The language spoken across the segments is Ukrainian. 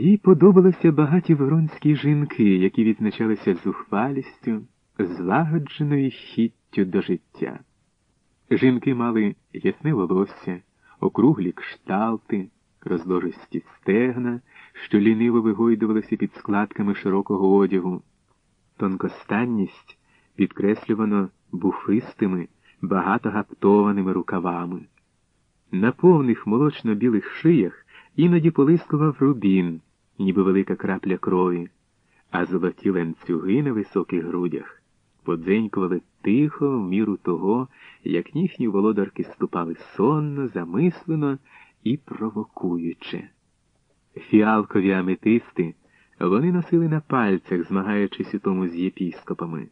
Їй подобалися багаті воронські жінки, які відзначалися зухвалістю, злагодженою хіттю до життя. Жінки мали ясне волосся, округлі кшталти, розложисті стегна, що ліниво вигойдувалися під складками широкого одягу. Тонкостанність підкреслювано буфистими, багато гаптованими рукавами. На повних молочно-білих шиях іноді полискував рубін, ніби велика крапля крові, а золоті ланцюги на високих грудях подзенькували тихо в міру того, як їхні володарки ступали сонно, замислено і провокуюче. Фіалкові аметисти вони носили на пальцях, змагаючись у тому з єпіскопами.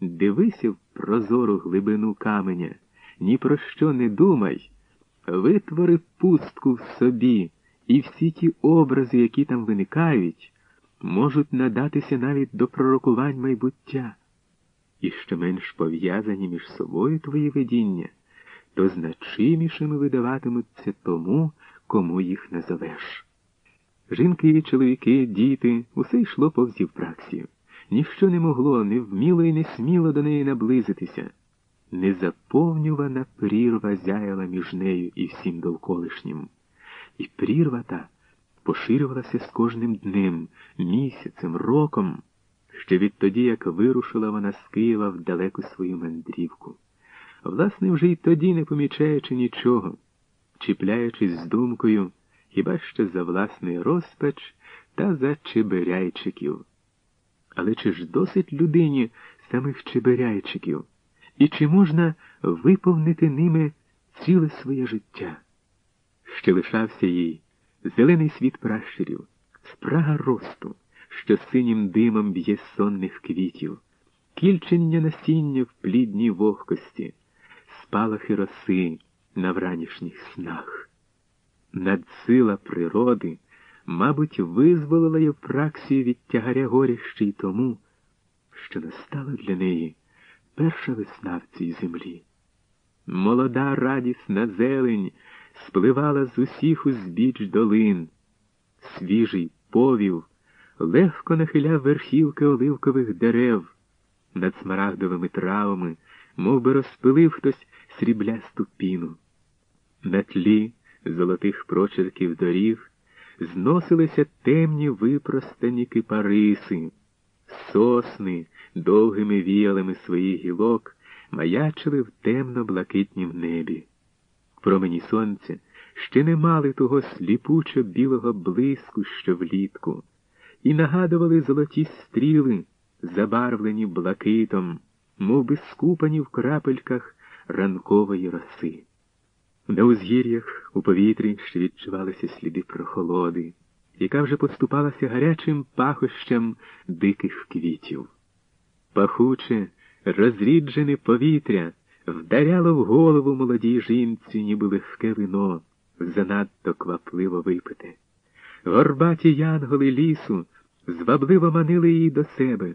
Дивися в прозору глибину каменя, ні про що не думай, витвори пустку в собі, і всі ті образи, які там виникають, можуть надатися навіть до пророкувань майбуття. І що менш пов'язані між собою твої видіння, то значимішими видаватимуться тому, кому їх назовеш. Жінки, чоловіки, діти, усе йшло повз Євпраксію. Ніщо не могло, не вміло і не сміло до неї наблизитися. Незаповнювана прірва зяяла між нею і всім довколишнім. І прірва та поширювалася з кожним днем, місяцем, роком, ще відтоді, як вирушила вона з Києва в далеку свою мандрівку. Власне, вже й тоді, не помічаючи нічого, чіпляючись з думкою хіба що за власний розпач та за чеберяйчиків. Але чи ж досить людині самих чеберяйчиків? І чи можна виповнити ними ціле своє життя? Ще лишався їй зелений світ пращурів, спрага росту, що синім димом б'є сонних квітів, кільчення насіння в плідній вогкості, спалахи роси на вранішніх снах. Надсила природи, мабуть, визволила Євпраксію від тягаря горіща й тому, що настала для неї перша весна в цій землі. Молода радісна зелень спливала з усіх узбіч долин, свіжий повів легко нахиляв верхівки оливкових дерев над смарагдовими травами, мов би розпилив хтось сріблясту піну. На тлі золотих прочерків доріг зносилися темні випростані кипариси, сосни довгими віялами своїх гілок маячили в темно-блакитнім небі. Промені сонця ще не мали того сліпучо білого блиску, що влітку, і нагадували золоті стріли, забарвлені блакитом, мов би скупані в крапельках ранкової роси. На узгір'ях у повітрі ще відчувалися сліди прохолоди, яка вже поступалася гарячим пахощам диких квітів. Пахуче, розріджене повітря вдаряло в голову молодій жінці, ніби легке вино, занадто квапливо випите. Горбаті янголи лісу звабливо манили її до себе.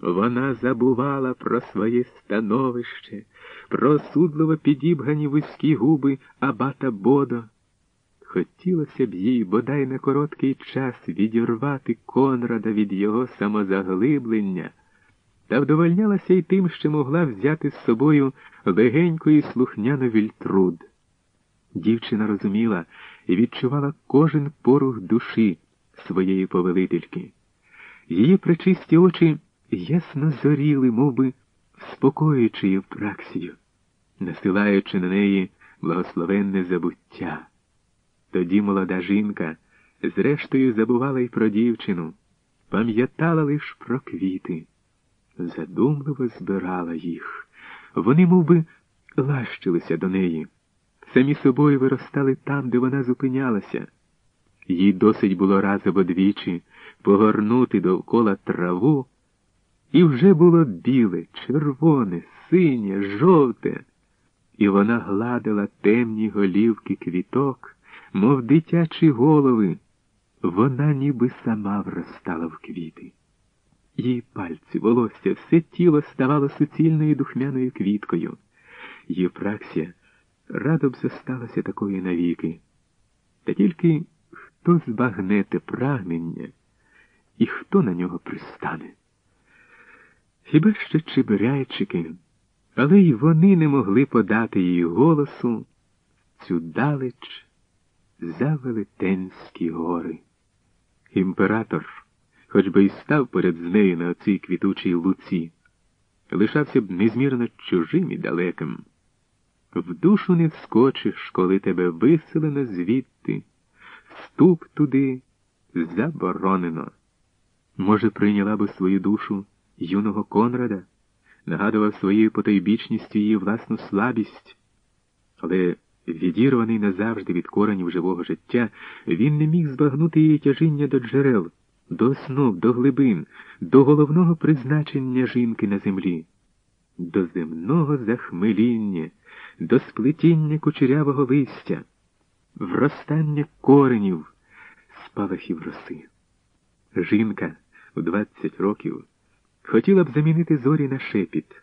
Вона забувала про своє становище, про осудливо підібгані вузькі губи Абата Бодо. Хотілося б їй бодай на короткий час відірвати Конрада від його самозаглиблення, та вдовольнялася й тим, що могла взяти з собою легеньку і слухняну вільтруд. Дівчина розуміла і відчувала кожен порух душі своєї повелительки. Її причисті очі ясно зоріли, мов би, спокоюючи праксію, насилаючи на неї благословенне забуття. Тоді молода жінка, зрештою, забувала й про дівчину, пам'ятала лиш про квіти, задумливо збирала їх. Вони мов би, лащилися до неї, самі собою виростали там, де вона зупинялася. Їй досить було раз або двічі погорнути довкола траву. І вже було біле, червоне, синє, жовте, і вона гладила темні голівки квіток, мов дитячі голови. Вона ніби сама вростала в квіти. Її пальці, волосся, все тіло ставало суцільною духмяною квіткою. Євпраксія радо б зосталася такою навіки. Та тільки хто збагне те прагнення і хто на нього пристане? Хіба що чебиряйчики, але й вони не могли подати їй голосу цю далеч за велетенські гори. Імператор, хоч би й став поряд з нею на оцій квітучій луці, лишався б незмірно чужим і далеким. В душу не вскочиш, коли тебе виселено звідти, вступ туди заборонено. Може, прийняла би свою душу юного Конрада, нагадував своєю потойбічністю її власну слабість, але, відірваний назавжди від коренів живого життя, він не міг збагнути її тяжіння до джерел, до основ, до глибин, до головного призначення жінки на землі, до земного захмеління, до сплетіння кучерявого листя, вростання коренів, спалахів роси. Жінка у двадцять років хотіла б замінити зорі на шепіт,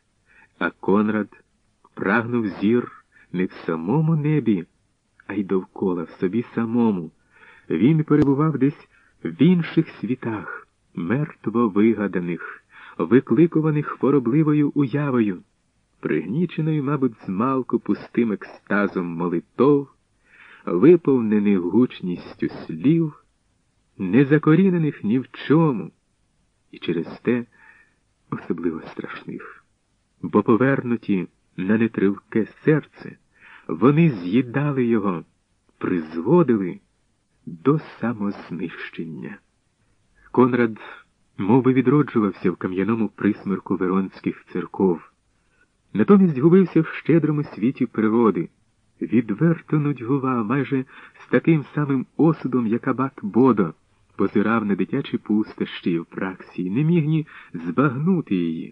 а Конрад прагнув зір не в самому небі, а й довкола в собі самому. Він перебував десь в інших світах, мертво вигаданих, викликуваних хворобливою уявою, пригніченою, мабуть, змалку пустим екстазом молитов, виповнених гучністю слів, незакорінених ні в чому, і через те особливо страшних, бо повернуті на нетривке серце, вони з'їдали його, призводили до самознищення. Конрад мов би, відроджувався в кам'яному присмірку Веронських церков, натомість губився в щедрому світі природи, відверто нудьгував майже з таким самим осудом, як абат Бодо, позирав на дитячі пустощі в праксі, не міг ні збагнути її.